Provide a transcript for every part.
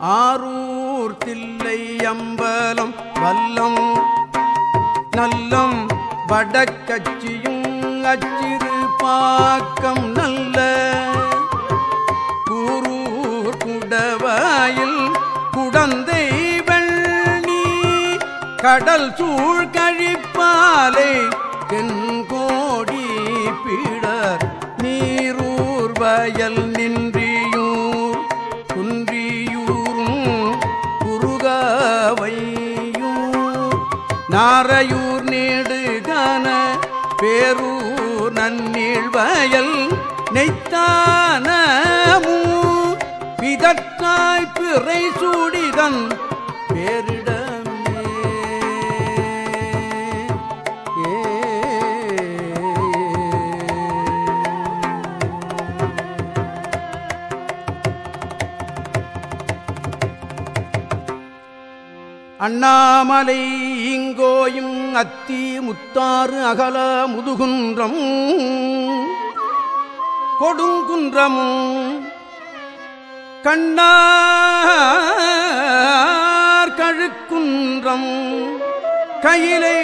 ஆரூர் தில்லை அம்பலம் வல்லம் நல்லம் வடக்கச்சியும் அச்சிறு பாக்கம் நல்ல. கூரூர் குடவாயில் குடந்தை வெள்ளி கடல் சூழ் கழிப்பாலை தென்கோடி பிடர் நீரூர் வயல் காரையூர் நீடுகான பேரூர் நன்னீழ் வயல் நெய்த்தானமூ பிதற்றாய் பிறை சூடிதன் அண்ணாமலை இங்கோயும் அத்தி முத்தாறு அகல முதுகுன்றம் கொடுங்குன்றமும் கண்ணார் கழுக்குன்றம் கையிலை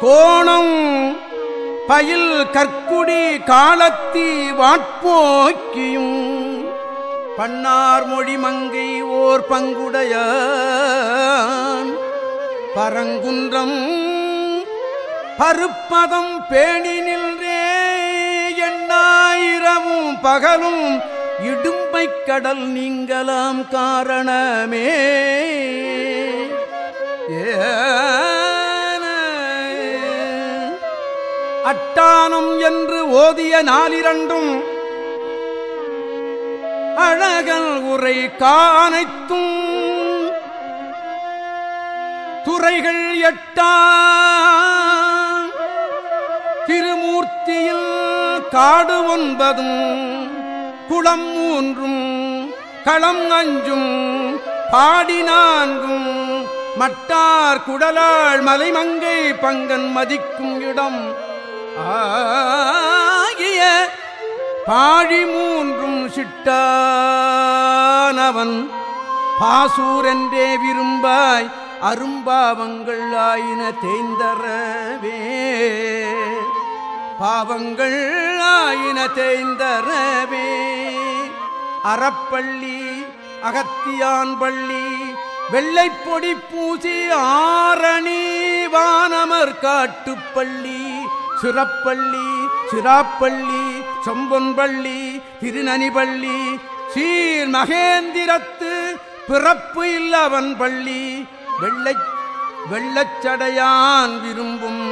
கோணம் பயில் கற்குடி காலத்தி வாட்போக்கியும் பன்னார் மொழி மங்கை ஓர் பங்குடைய பரங்குன்றம் பருப்பதம் பேணி நின்றே எண்ணாயிரமும் பகலும் இடும்பை கடல் நீங்கலாம் காரணமே. ஏன அட்டானம் என்று ஓதிய நாளிரண்டும் அழகல் உரை காணைத்தும் துறைகள் எட்டா. திருமூர்த்தியில் காடு ஒன்பதும் குளம் மூன்றும் களம் அஞ்சும் பாடி நான்கும் மட்டார் குடலாள் மலைமங்கை பங்கன் மதிக்கும் இடம். ஆ. பாழி மூன்றும் சிட்டானவன். பாசூரென்றே விரும்பாய் அரும்பாவங்கள் ஆயின தேய்ந்தரவே. பாவங்கள் ஆயின தேய்ந்தரவே. அறப்பள்ளி அகத்தியான் பள்ளி வெள்ளைப்பொடி பூசி ஆரணி வானமர் காட்டுப்பள்ளி சிறப்பள்ளி சிராப்பள்ளி சொம்பொன்பள்ளி திருநனிபள்ளி சீர் மகேந்திரத்து பிறப்பு இல்லவன் பள்ளி. வெள்ளை வெள்ளச்சடையான் விரும்பும்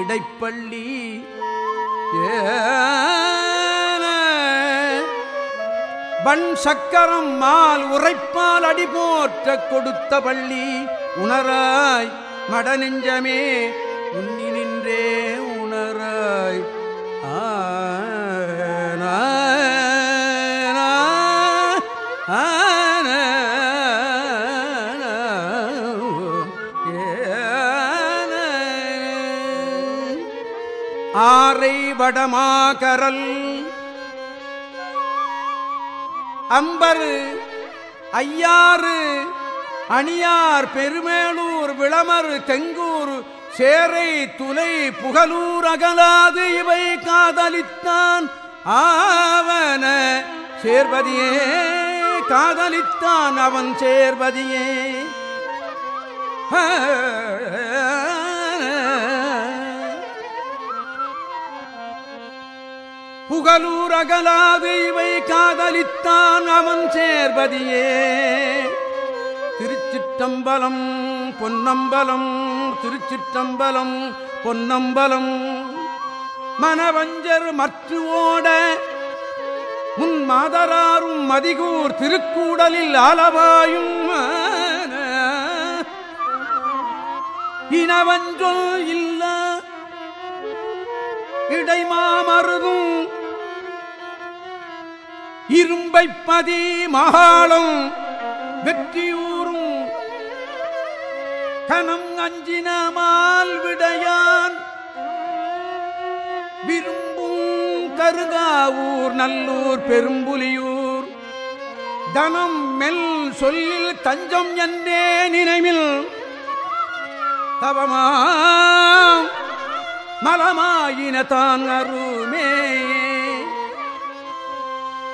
இடைப்பள்ளி. ஏன சக்கரம் மால் உரைப்பால் அடிபோற்ற கொடுத்த பள்ளி. உணராய் மடநெஞ்சமே உன்னி நின்றே உணராய். ஆ ஆரை வடமாகரல். அம்பரு ஐயாறு அணியார் பெருமேளூர் விளமர் தெங்கூர் சேரை துலை புகலூர் அகலாது இவை காதலித்தான். ஆவன சேர்வதியே காதலித்தான் அவன் சேர்வதியே. புகலூர் அகலாது இவை காதலித்தான் அவன் சேர்வதியே திருச்சிற்றம்பலம் பொன்னம்பலம் திருச்சிற்றம்பலம் பொன்னம்பலம். மனவஞ்சர் மற்று ஓட உன் மாதராரும் மதிகூர் திருக்கூடலில் ஆலவாயும் இனவஞ்சொல் இல்ல இடைமாமருதும் இரும்பைப்பதி மகாளும் வெற்றியூரும். கனம் அஞ்சினமால் விடையான். விரும்பும் கருகாவூர் நல்லூர் பெரும்புலியூர். தனம் மெல் சொல்லில் தஞ்சம் என்றே நினைவில் தவமாம் மலமாயின தான் அருமே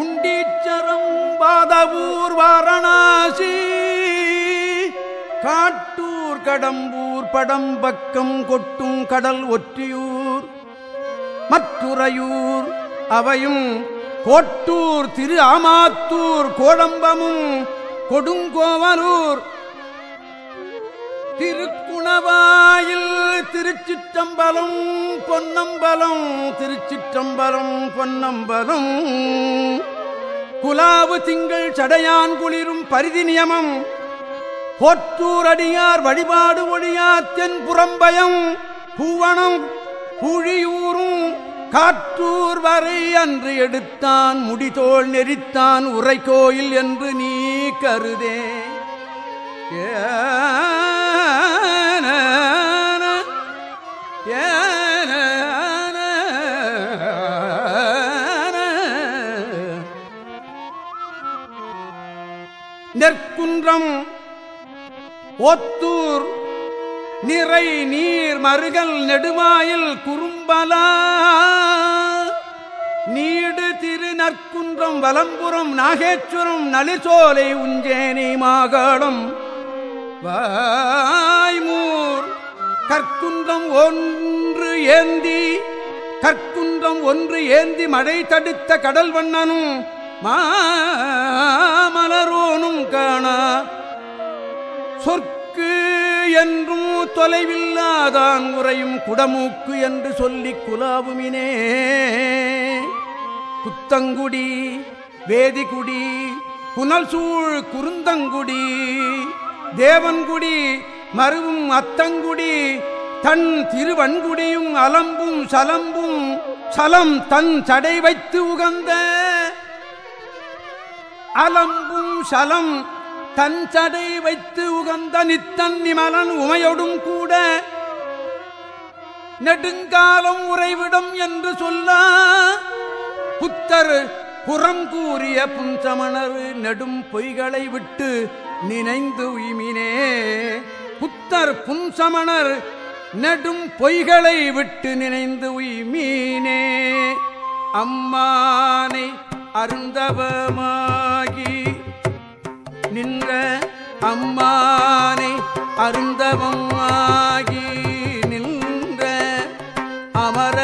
உண்டீச்சரம் பாதவூர் வாரணாசி. காட்டூர் கடம்பூர் படம்பக்கம் கொட்டும் கடல் ஒற்றியூர். மற்றுறையூர் அவையும் கோட்டூர் திரு ஆமாத்தூர் கோடம்பமும் கொடுங்கோவலூர் திருக்குணவாயில் திருச்சிற்றம்பலம் பொன்னம்பலம் திருச்சிற்றம்பலம் பொன்னம்பலம். குலாவு திங்கள் சடையான் குளிரும் பரிதி நியமம். போற்றூரடியார் வழிபாடு ஒழியா தென்புறம்பயம் பூவனம் புழியூரும் காற்றூர் வரை அன்று எடுத்தான் முடிதோள் நெறித்தான் உரை கோயில் என்று நீ கருதே. ஏ குன்றம். ஒத்தூர். நிறை நீர் மருகல் நெடுமாயில் குறும்பலா. நீடு திரு நற்குன்றம் வலம்புறம் நாகேஸ்வரம் நலிசோலை உஞ்சேனி மாகாடம். வாய்மூர். கற்குன்றம் ஒன்று ஏந்தி. கற்குன்றம் ஒன்று ஏந்தி மழை தடுத்த கடல் வண்ணனும். மா சொற்கு என்றும் தொலைவில்லாதான் உறையும் குடமூக்கு என்று சொல்லிக் குலாவுமினே. குத்தங்குடி வேதிகுடி புனல் சூழ் குருந்தங்குடி தேவன்குடி மருவும் அத்தங்குடி தன் திருவன்குடியும் அலம்பும் சலம்பும் சலம் தன் சடை வைத்து உகந்த அலம்பும் சலம் தன் சடை வைத்து உகந்த நித்தன் நிமலன் உமையொடும் கூட நெடுங்காலம் உறைவிடும் என்று சொல்ல புத்தர் புறம் கூறிய புஞ்சமணர் நெடும் பொய்களை விட்டு நினைந்து உய்மினே. புத்தர் புன்சமணர் நெடும் பொய்களை விட்டு நினைந்து உய்மீனே. அம்மானை அருந்தவமா நின்ற அம்மானை அருந்தவமாகி நின்ற அமர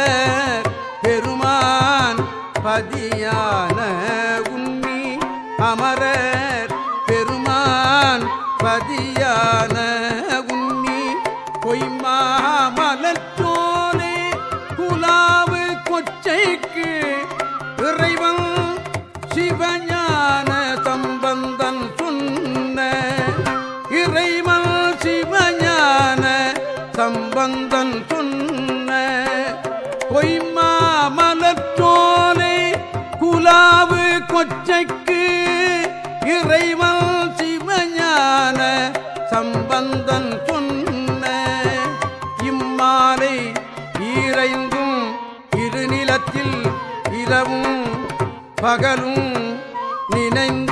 பெருமான் பதியான உண்ணி அமரர் பெருமான் பதியான பந்தன் சொன்ன இம்மாலை ஈரைந்தும் இருநிலத்தில் இரவும் பகலும் நினைந்த